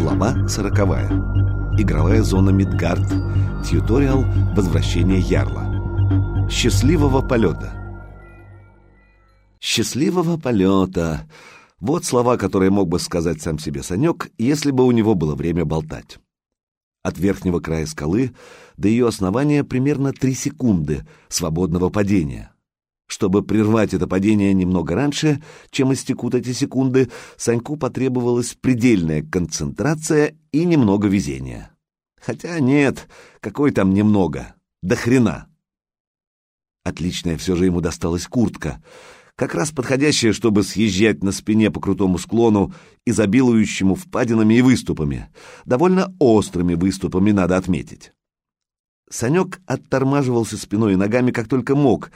Глава сороковая. Игровая зона Мидгард. Тьюториал «Возвращение Ярла». Счастливого полета. Счастливого полета. Вот слова, которые мог бы сказать сам себе Санек, если бы у него было время болтать. От верхнего края скалы до ее основания примерно три секунды свободного падения. Чтобы прервать это падение немного раньше, чем истекут эти секунды, Саньку потребовалась предельная концентрация и немного везения. Хотя нет, какой там немного, до хрена. Отличная все же ему досталась куртка, как раз подходящая, чтобы съезжать на спине по крутому склону, изобилующему впадинами и выступами, довольно острыми выступами, надо отметить. Санек оттормаживался спиной и ногами как только мог,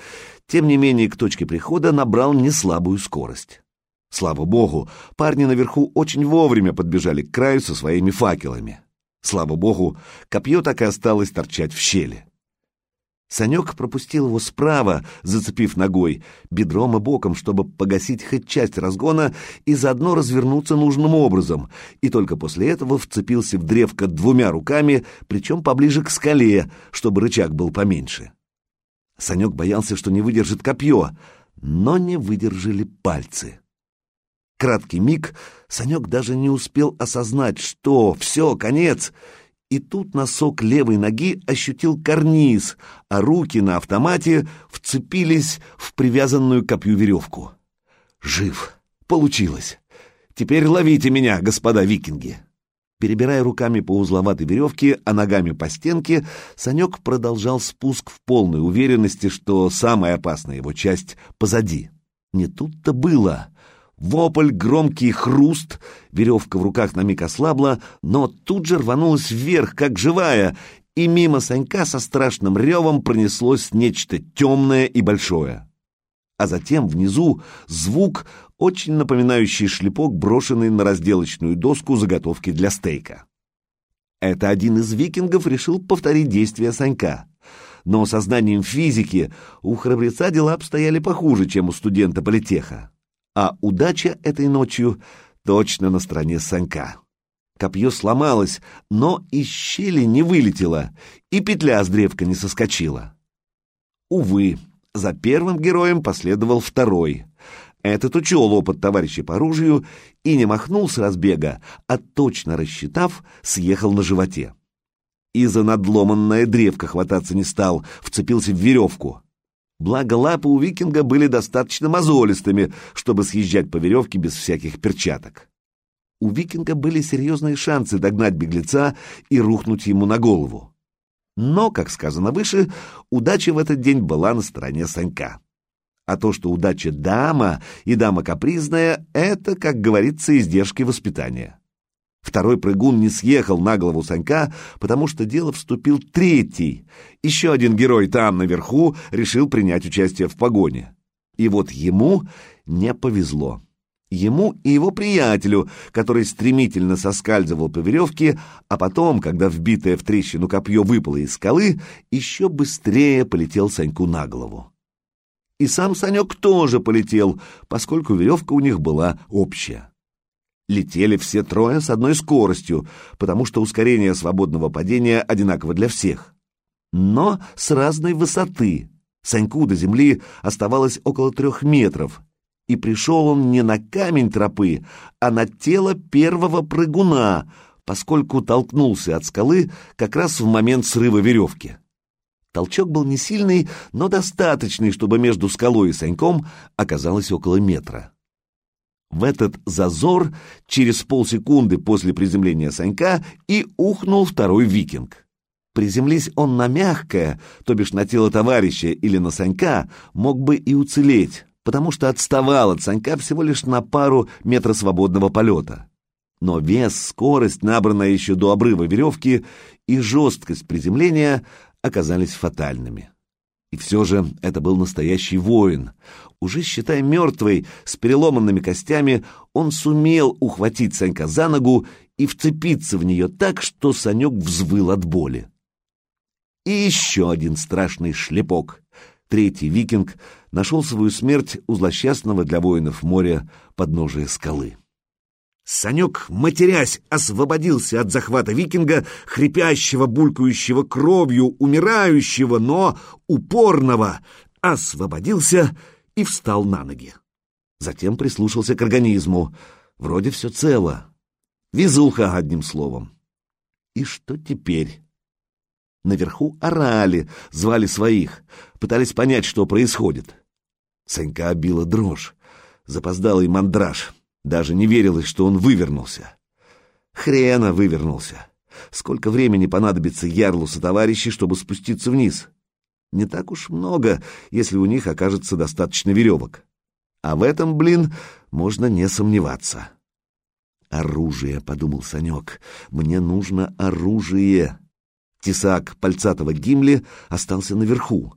тем не менее к точке прихода набрал неслабую скорость. Слава богу, парни наверху очень вовремя подбежали к краю со своими факелами. Слава богу, копье так и осталось торчать в щели. Санек пропустил его справа, зацепив ногой, бедром и боком, чтобы погасить хоть часть разгона и заодно развернуться нужным образом, и только после этого вцепился в древко двумя руками, причем поближе к скале, чтобы рычаг был поменьше. Санек боялся, что не выдержит копье, но не выдержали пальцы. Краткий миг Санек даже не успел осознать, что все, конец — и тут носок левой ноги ощутил карниз, а руки на автомате вцепились в привязанную копью веревку. Жив. Получилось. Теперь ловите меня, господа викинги. Перебирая руками по узловатой веревке, а ногами по стенке, Санек продолжал спуск в полной уверенности, что самая опасная его часть позади. Не тут-то было. Вопль, громкий хруст, веревка в руках на миг ослабла, но тут же рванулась вверх, как живая, и мимо Санька со страшным ревом пронеслось нечто темное и большое. А затем внизу звук, очень напоминающий шлепок, брошенный на разделочную доску заготовки для стейка. Это один из викингов решил повторить действия Санька. Но сознанием физики у храбреца дела обстояли похуже, чем у студента политеха. А удача этой ночью точно на стороне Санька. Копье сломалось, но из щели не вылетело, и петля с древка не соскочила. Увы, за первым героем последовал второй. Этот учел опыт товарища по оружию и не махнул с разбега, а точно рассчитав, съехал на животе. И за надломанное древко хвататься не стал, вцепился в веревку. Благо лапы у викинга были достаточно мозолистыми, чтобы съезжать по веревке без всяких перчаток. У викинга были серьезные шансы догнать беглеца и рухнуть ему на голову. Но, как сказано выше, удача в этот день была на стороне Санька. А то, что удача дама и дама капризная, это, как говорится, издержки воспитания. Второй прыгун не съехал на голову Санька, потому что дело вступил третий. Еще один герой там, наверху, решил принять участие в погоне. И вот ему не повезло. Ему и его приятелю, который стремительно соскальзывал по веревке, а потом, когда вбитое в трещину копье выпало из скалы, еще быстрее полетел Саньку на голову. И сам Санек тоже полетел, поскольку веревка у них была общая. Летели все трое с одной скоростью, потому что ускорение свободного падения одинаково для всех. Но с разной высоты. Саньку до земли оставалось около трех метров, и пришел он не на камень тропы, а на тело первого прыгуна, поскольку толкнулся от скалы как раз в момент срыва веревки. Толчок был не сильный, но достаточный, чтобы между скалой и Саньком оказалось около метра. В этот зазор через полсекунды после приземления Санька и ухнул второй викинг. Приземлись он на мягкое, то бишь на тело товарища или на Санька, мог бы и уцелеть, потому что отставал от Санька всего лишь на пару метров свободного полета. Но вес, скорость, набранная еще до обрыва веревки, и жесткость приземления оказались фатальными. И все же это был настоящий воин. Уже считая мертвый, с переломанными костями, он сумел ухватить Санька за ногу и вцепиться в нее так, что Санек взвыл от боли. И еще один страшный шлепок. Третий викинг нашел свою смерть у злосчастного для воинов моря подножия скалы. Санек, матерясь, освободился от захвата викинга, хрипящего, булькающего кровью, умирающего, но упорного, освободился и встал на ноги. Затем прислушался к организму. Вроде все цело. Везуха, одним словом. И что теперь? Наверху орали, звали своих, пытались понять, что происходит. Санька обила дрожь, запоздалый мандраж. Даже не верилось, что он вывернулся. Хрена вывернулся. Сколько времени понадобится Ярлу со товарищей, чтобы спуститься вниз? Не так уж много, если у них окажется достаточно веревок. А в этом, блин, можно не сомневаться. «Оружие», — подумал Санек, — «мне нужно оружие». Тесак пальцатого Гимли остался наверху.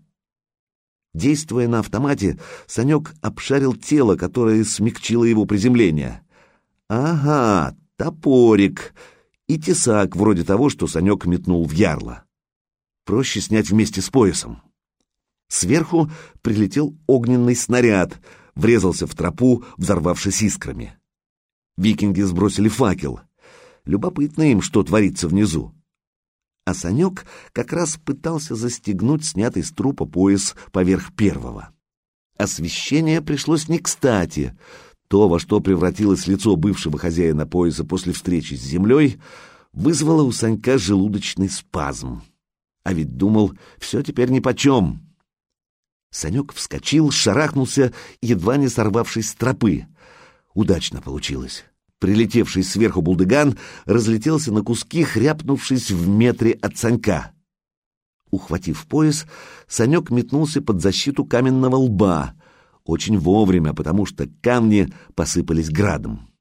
Действуя на автомате, Санек обшарил тело, которое смягчило его приземление. «Ага, топорик!» И тесак, вроде того, что Санек метнул в ярло. Проще снять вместе с поясом. Сверху прилетел огненный снаряд, врезался в тропу, взорвавшись искрами. Викинги сбросили факел. Любопытно им, что творится внизу а Санек как раз пытался застегнуть снятый с трупа пояс поверх первого. Освещение пришлось не кстати. То, во что превратилось лицо бывшего хозяина пояса после встречи с землей, вызвало у Санька желудочный спазм. А ведь думал, все теперь нипочем. Санек вскочил, шарахнулся, едва не сорвавшись с тропы. Удачно получилось. Прилетевший сверху булдыган разлетелся на куски, хряпнувшись в метре от Санька. Ухватив пояс, Санек метнулся под защиту каменного лба, очень вовремя, потому что камни посыпались градом.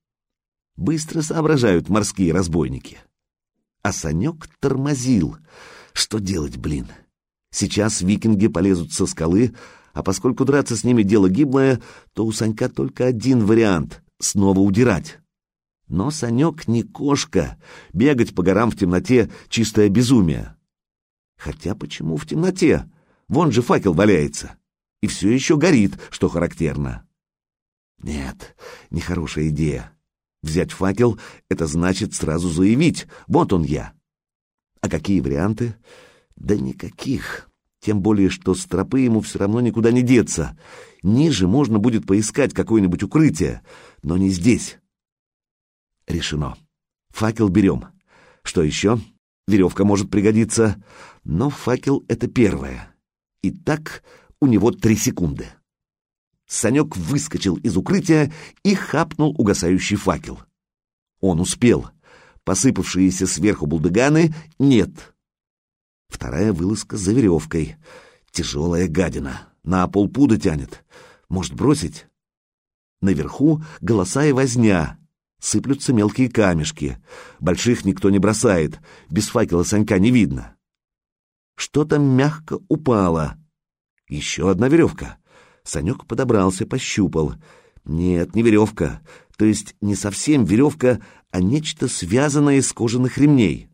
Быстро соображают морские разбойники. А Санек тормозил. Что делать, блин? Сейчас викинги полезут со скалы, а поскольку драться с ними дело гиблое, то у Санька только один вариант — снова удирать. Но Санек не кошка, бегать по горам в темноте — чистое безумие. Хотя почему в темноте? Вон же факел валяется. И все еще горит, что характерно. Нет, нехорошая идея. Взять факел — это значит сразу заявить «вот он я». А какие варианты? Да никаких. Тем более, что с тропы ему все равно никуда не деться. Ниже можно будет поискать какое-нибудь укрытие, но не здесь. Решено. Факел берем. Что еще? Веревка может пригодиться. Но факел — это первое. Итак, у него три секунды. Санек выскочил из укрытия и хапнул угасающий факел. Он успел. Посыпавшиеся сверху булдыганы — нет. Вторая вылазка за веревкой. Тяжелая гадина. На полпуда тянет. Может, бросить? Наверху голоса и возня. Сыплются мелкие камешки. Больших никто не бросает. Без факела Санька не видно. Что-то мягко упало. Еще одна веревка. Санек подобрался, пощупал. Нет, не веревка. То есть не совсем веревка, а нечто связанное из кожаных ремней.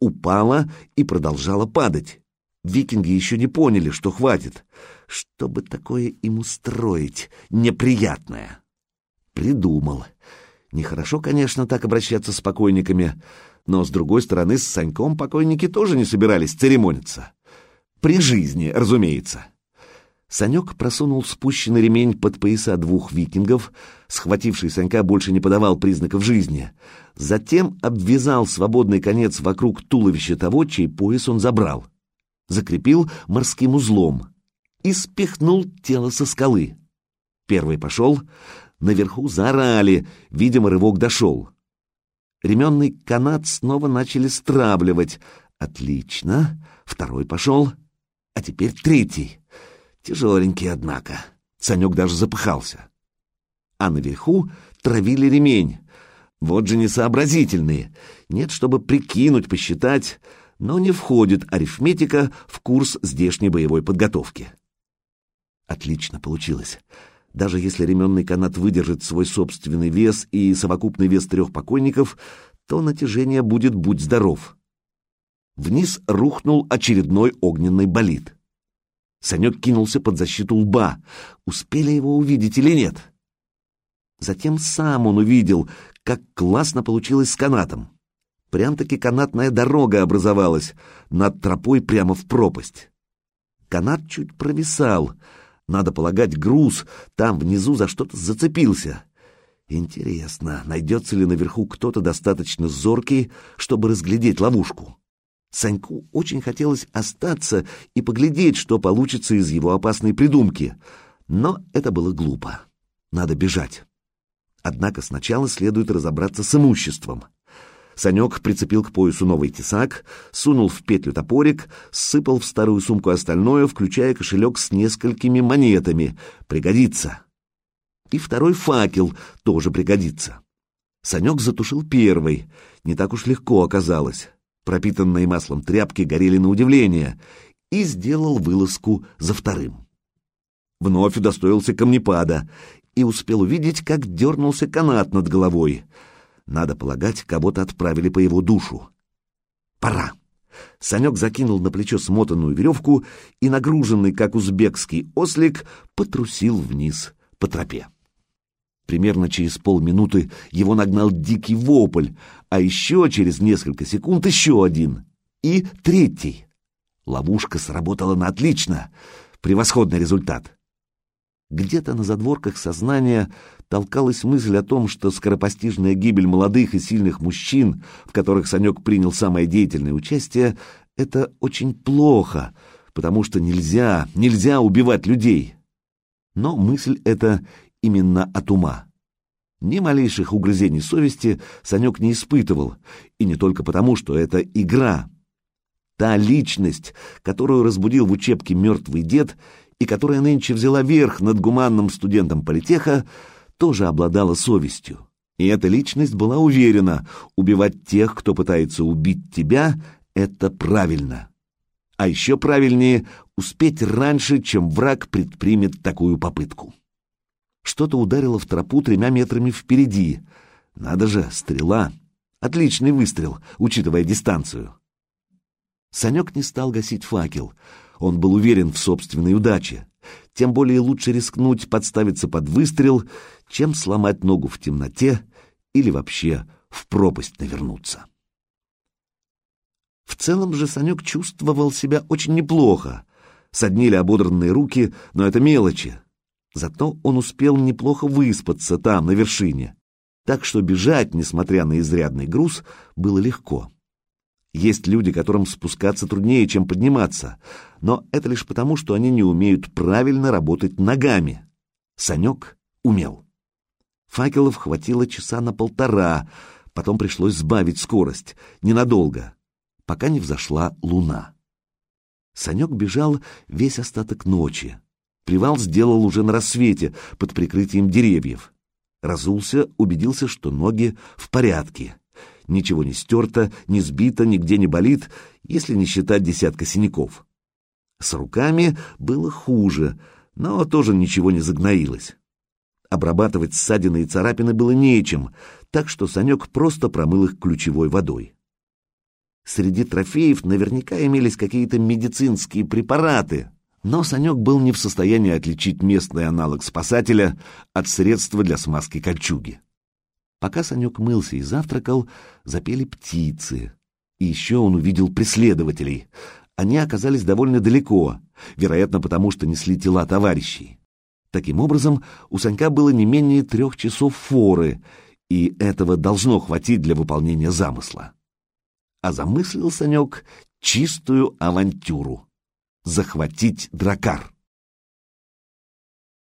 Упала и продолжала падать. Викинги еще не поняли, что хватит. Что бы такое им устроить неприятное? Придумал. Нехорошо, конечно, так обращаться с покойниками, но, с другой стороны, с Саньком покойники тоже не собирались церемониться. При жизни, разумеется. Санек просунул спущенный ремень под пояса двух викингов, схвативший Санька больше не подавал признаков жизни. Затем обвязал свободный конец вокруг туловища того, чей пояс он забрал. Закрепил морским узлом и спихнул тело со скалы. Первый пошел, Наверху заорали, видимо, рывок дошел. Ременный канат снова начали стравливать. Отлично. Второй пошел. А теперь третий. Тяжеленький, однако. Санек даже запыхался. А наверху травили ремень. Вот же несообразительные. Нет, чтобы прикинуть, посчитать, но не входит арифметика в курс здешней боевой подготовки. Отлично получилось. Даже если ременный канат выдержит свой собственный вес и совокупный вес трех покойников, то натяжение будет будь здоров. Вниз рухнул очередной огненный болид. Санек кинулся под защиту лба. Успели его увидеть или нет? Затем сам он увидел, как классно получилось с канатом. Прям-таки канатная дорога образовалась над тропой прямо в пропасть. Канат чуть провисал. Надо полагать, груз там внизу за что-то зацепился. Интересно, найдется ли наверху кто-то достаточно зоркий, чтобы разглядеть ловушку? Саньку очень хотелось остаться и поглядеть, что получится из его опасной придумки. Но это было глупо. Надо бежать. Однако сначала следует разобраться с имуществом. Санек прицепил к поясу новый тесак, сунул в петлю топорик, сыпал в старую сумку остальное, включая кошелек с несколькими монетами. Пригодится. И второй факел тоже пригодится. Санек затушил первый. Не так уж легко оказалось. Пропитанные маслом тряпки горели на удивление. И сделал вылазку за вторым. Вновь удостоился камнепада и успел увидеть, как дернулся канат над головой — надо полагать, кого-то отправили по его душу. Пора. Санек закинул на плечо смотанную веревку и, нагруженный, как узбекский ослик, потрусил вниз по тропе. Примерно через полминуты его нагнал дикий вопль, а еще через несколько секунд еще один. И третий. Ловушка сработала на отлично. Превосходный результат. Где-то на задворках сознания толкалась мысль о том, что скоропостижная гибель молодых и сильных мужчин, в которых Санек принял самое деятельное участие, это очень плохо, потому что нельзя, нельзя убивать людей. Но мысль эта именно от ума. Ни малейших угрызений совести Санек не испытывал, и не только потому, что это игра. Та личность, которую разбудил в учебке мертвый дед, и которая нынче взяла верх над гуманным студентом политеха, тоже обладала совестью. И эта личность была уверена, убивать тех, кто пытается убить тебя, это правильно. А еще правильнее успеть раньше, чем враг предпримет такую попытку. Что-то ударило в тропу тремя метрами впереди. Надо же, стрела. Отличный выстрел, учитывая дистанцию. Санек не стал гасить факел — он был уверен в собственной удаче. Тем более лучше рискнуть подставиться под выстрел, чем сломать ногу в темноте или вообще в пропасть навернуться. В целом же Санек чувствовал себя очень неплохо. Соднили ободранные руки, но это мелочи. Зато он успел неплохо выспаться там, на вершине. Так что бежать, несмотря на изрядный груз, было легко. Есть люди, которым спускаться труднее, чем подниматься, но это лишь потому, что они не умеют правильно работать ногами. Санек умел. Факелов хватило часа на полтора, потом пришлось сбавить скорость, ненадолго, пока не взошла луна. Санек бежал весь остаток ночи. Привал сделал уже на рассвете, под прикрытием деревьев. Разулся, убедился, что ноги в порядке ничего не стерто, не сбито, нигде не болит, если не считать десятка синяков. С руками было хуже, но тоже ничего не загноилось. Обрабатывать ссадины и царапины было нечем, так что Санек просто промыл их ключевой водой. Среди трофеев наверняка имелись какие-то медицинские препараты, но Санек был не в состоянии отличить местный аналог спасателя от средства для смазки кольчуги. Пока Санек мылся и завтракал, запели птицы. И еще он увидел преследователей. Они оказались довольно далеко, вероятно, потому что несли тела товарищей. Таким образом, у Санька было не менее трех часов форы, и этого должно хватить для выполнения замысла. А замыслил Санек чистую авантюру — захватить дракар.